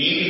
دین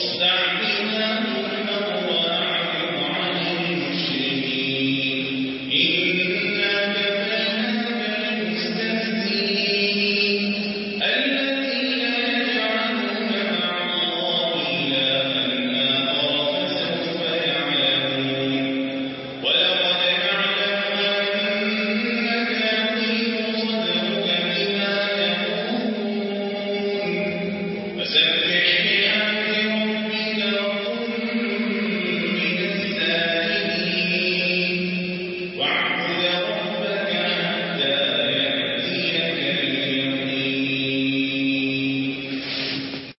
ہاں